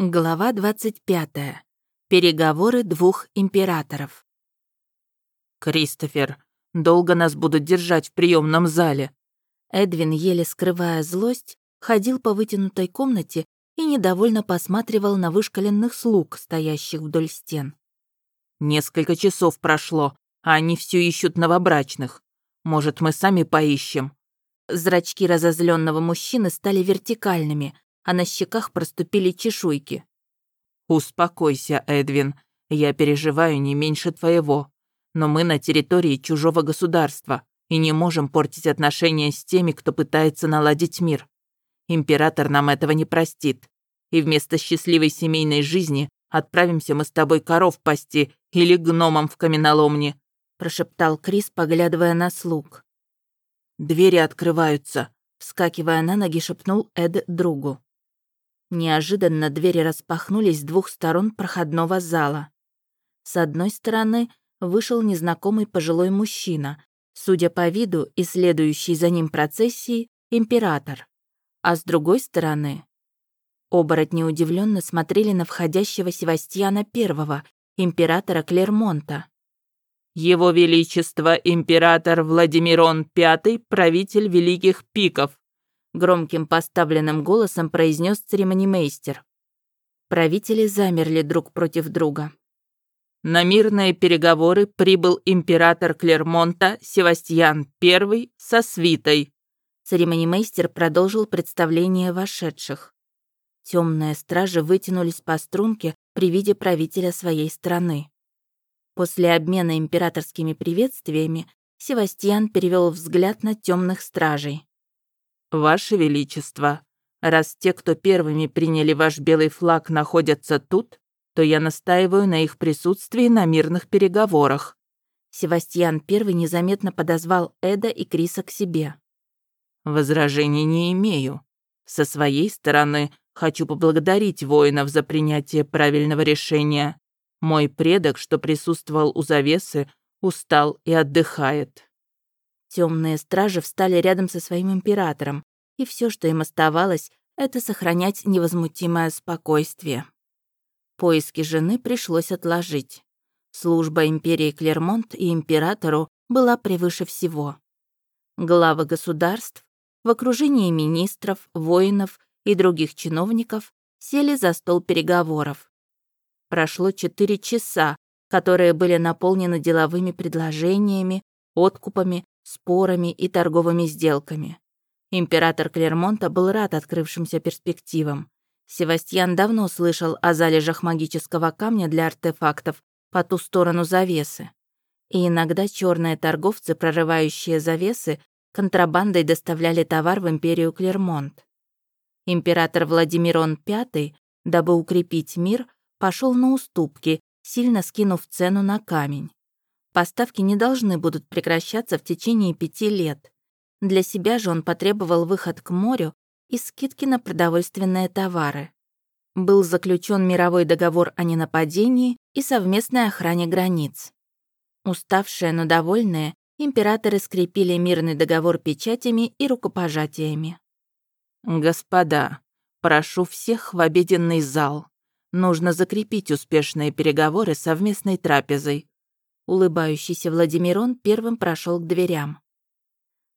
Глава 25. Переговоры двух императоров. «Кристофер, долго нас будут держать в приемном зале?» Эдвин, еле скрывая злость, ходил по вытянутой комнате и недовольно посматривал на вышкаленных слуг, стоящих вдоль стен. «Несколько часов прошло, а они все ищут новобрачных. Может, мы сами поищем?» Зрачки разозленного мужчины стали вертикальными, а на щеках проступили чешуйки. «Успокойся, Эдвин. Я переживаю не меньше твоего. Но мы на территории чужого государства и не можем портить отношения с теми, кто пытается наладить мир. Император нам этого не простит. И вместо счастливой семейной жизни отправимся мы с тобой коров пасти или гномом в каменоломне», прошептал Крис, поглядывая на слуг. «Двери открываются», вскакивая на ноги, шепнул Эд другу. Неожиданно двери распахнулись с двух сторон проходного зала. С одной стороны вышел незнакомый пожилой мужчина, судя по виду и следующий за ним процессии, император. А с другой стороны... Оборотни удивленно смотрели на входящего Севастьяна I, императора Клермонта. «Его Величество император Владимирон V, правитель Великих Пиков», громким поставленным голосом произнес церемонимейстер. Правители замерли друг против друга. На мирные переговоры прибыл император Клермонта Севастьян I со свитой. Церемонимейстер продолжил представление вошедших. Темные стражи вытянулись по струнке при виде правителя своей страны. После обмена императорскими приветствиями Севастьян перевел взгляд на темных стражей. «Ваше Величество, раз те, кто первыми приняли ваш белый флаг, находятся тут, то я настаиваю на их присутствии на мирных переговорах». Севастьян I незаметно подозвал Эда и Криса к себе. «Возражений не имею. Со своей стороны хочу поблагодарить воинов за принятие правильного решения. Мой предок, что присутствовал у завесы, устал и отдыхает. Темные стражи встали рядом со своим императором, и все, что им оставалось, это сохранять невозмутимое спокойствие. Поиски жены пришлось отложить. Служба империи Клермонт и императору была превыше всего. Главы государств в окружении министров, воинов и других чиновников сели за стол переговоров. Прошло четыре часа, которые были наполнены деловыми предложениями, откупами спорами и торговыми сделками. Император Клермонта был рад открывшимся перспективам. Севастьян давно слышал о залежах магического камня для артефактов по ту сторону завесы. И иногда черные торговцы, прорывающие завесы, контрабандой доставляли товар в империю Клермонт. Император Владимирон V, дабы укрепить мир, пошел на уступки, сильно скинув цену на камень. Поставки не должны будут прекращаться в течение пяти лет. Для себя же он потребовал выход к морю и скидки на продовольственные товары. Был заключен мировой договор о ненападении и совместной охране границ. Уставшие, но довольные, императоры скрепили мирный договор печатями и рукопожатиями. «Господа, прошу всех в обеденный зал. Нужно закрепить успешные переговоры совместной трапезой. Улыбающийся Владимирон первым прошел к дверям.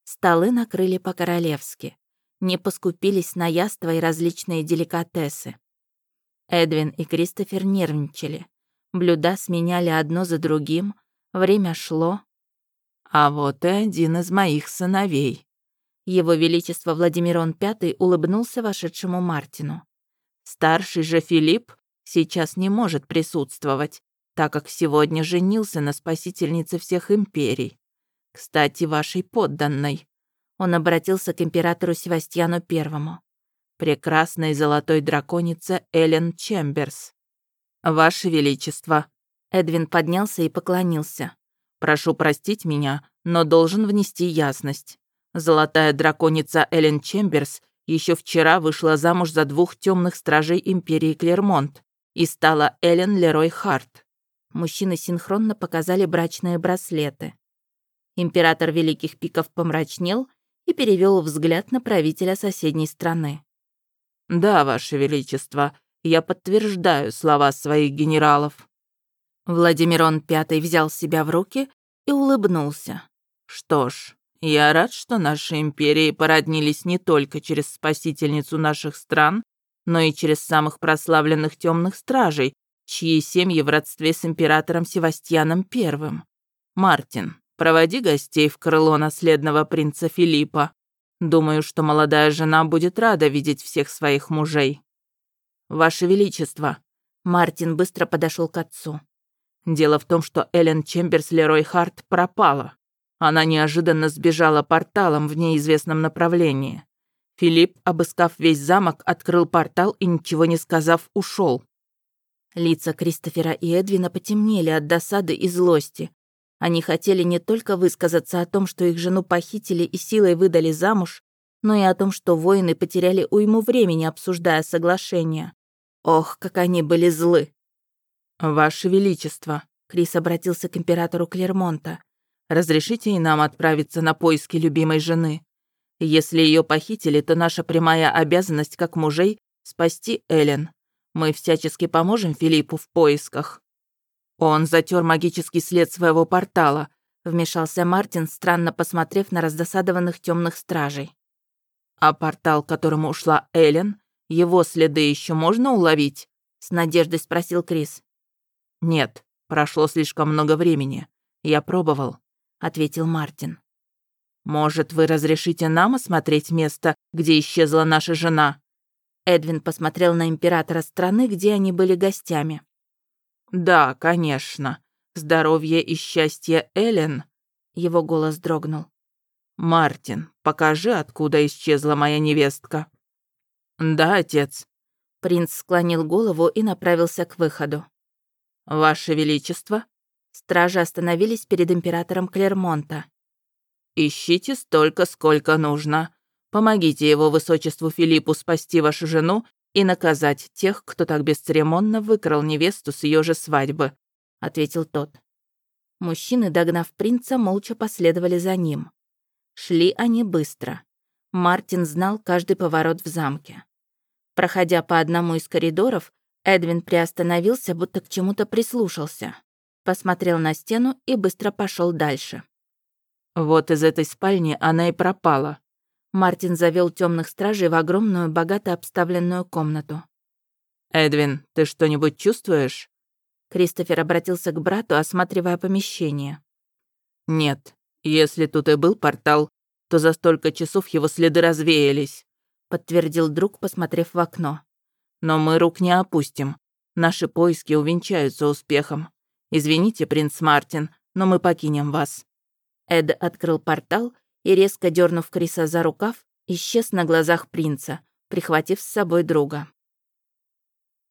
Столы накрыли по-королевски. Не поскупились на яства и различные деликатесы. Эдвин и Кристофер нервничали. Блюда сменяли одно за другим. Время шло. «А вот и один из моих сыновей». Его Величество Владимирон V улыбнулся вошедшему Мартину. «Старший же Филипп сейчас не может присутствовать, так как сегодня женился на спасительнице всех империй. Кстати, вашей подданной». Он обратился к императору Севастьяну Первому. «Прекрасной золотой драконице Эллен Чемберс». «Ваше Величество». Эдвин поднялся и поклонился. «Прошу простить меня, но должен внести ясность. Золотая драконица Эллен Чемберс еще вчера вышла замуж за двух темных стражей империи Клермонт и стала Эллен Лерой Харт. Мужчины синхронно показали брачные браслеты. Император Великих Пиков помрачнел и перевел взгляд на правителя соседней страны. «Да, Ваше Величество, Я подтверждаю слова своих генералов». Владимирон Пятый взял себя в руки и улыбнулся. «Что ж, я рад, что наши империи породнились не только через спасительницу наших стран, но и через самых прославленных темных стражей, чьи семьи в родстве с императором Севастьяном I. Мартин, проводи гостей в крыло наследного принца Филиппа. Думаю, что молодая жена будет рада видеть всех своих мужей. Ваше Величество, Мартин быстро подошел к отцу. Дело в том, что Эллен Чемберс Лерой Харт пропала. Она неожиданно сбежала порталом в неизвестном направлении. Филипп, обыскав весь замок, открыл портал и, ничего не сказав, ушел. Лица Кристофера и Эдвина потемнели от досады и злости. Они хотели не только высказаться о том, что их жену похитили и силой выдали замуж, но и о том, что воины потеряли уйму времени, обсуждая соглашение. Ох, как они были злы. «Ваше Величество», — Крис обратился к императору Клермонта, «разрешите и нам отправиться на поиски любимой жены. Если ее похитили, то наша прямая обязанность как мужей — спасти Эллен. Мы всячески поможем Филиппу в поисках». «Он затер магический след своего портала», — вмешался Мартин, странно посмотрев на раздосадованных темных стражей. «А портал, к которому ушла Эллен, его следы еще можно уловить?» — с надеждой спросил Крис. «Нет, прошло слишком много времени. Я пробовал», — ответил Мартин. «Может, вы разрешите нам осмотреть место, где исчезла наша жена?» Эдвин посмотрел на императора страны, где они были гостями. «Да, конечно. Здоровье и счастье Эллен...» Его голос дрогнул. «Мартин, покажи, откуда исчезла моя невестка». «Да, отец». Принц склонил голову и направился к выходу. «Ваше Величество?» Стражи остановились перед императором Клермонта. «Ищите столько, сколько нужно. Помогите его высочеству Филиппу спасти вашу жену и наказать тех, кто так бесцеремонно выкрал невесту с ее же свадьбы», — ответил тот. Мужчины, догнав принца, молча последовали за ним. Шли они быстро. Мартин знал каждый поворот в замке. Проходя по одному из коридоров, Эдвин приостановился, будто к чему-то прислушался. Посмотрел на стену и быстро пошел дальше. «Вот из этой спальни она и пропала», Мартин завел темных стражей в огромную, богато обставленную комнату. «Эдвин, ты что-нибудь чувствуешь?» Кристофер обратился к брату, осматривая помещение. «Нет, если тут и был портал, то за столько часов его следы развеялись», подтвердил друг, посмотрев в окно. «Но мы рук не опустим. Наши поиски увенчаются успехом. Извините, принц Мартин, но мы покинем вас». Эд открыл портал и, резко дернув Криса за рукав, исчез на глазах принца, прихватив с собой друга.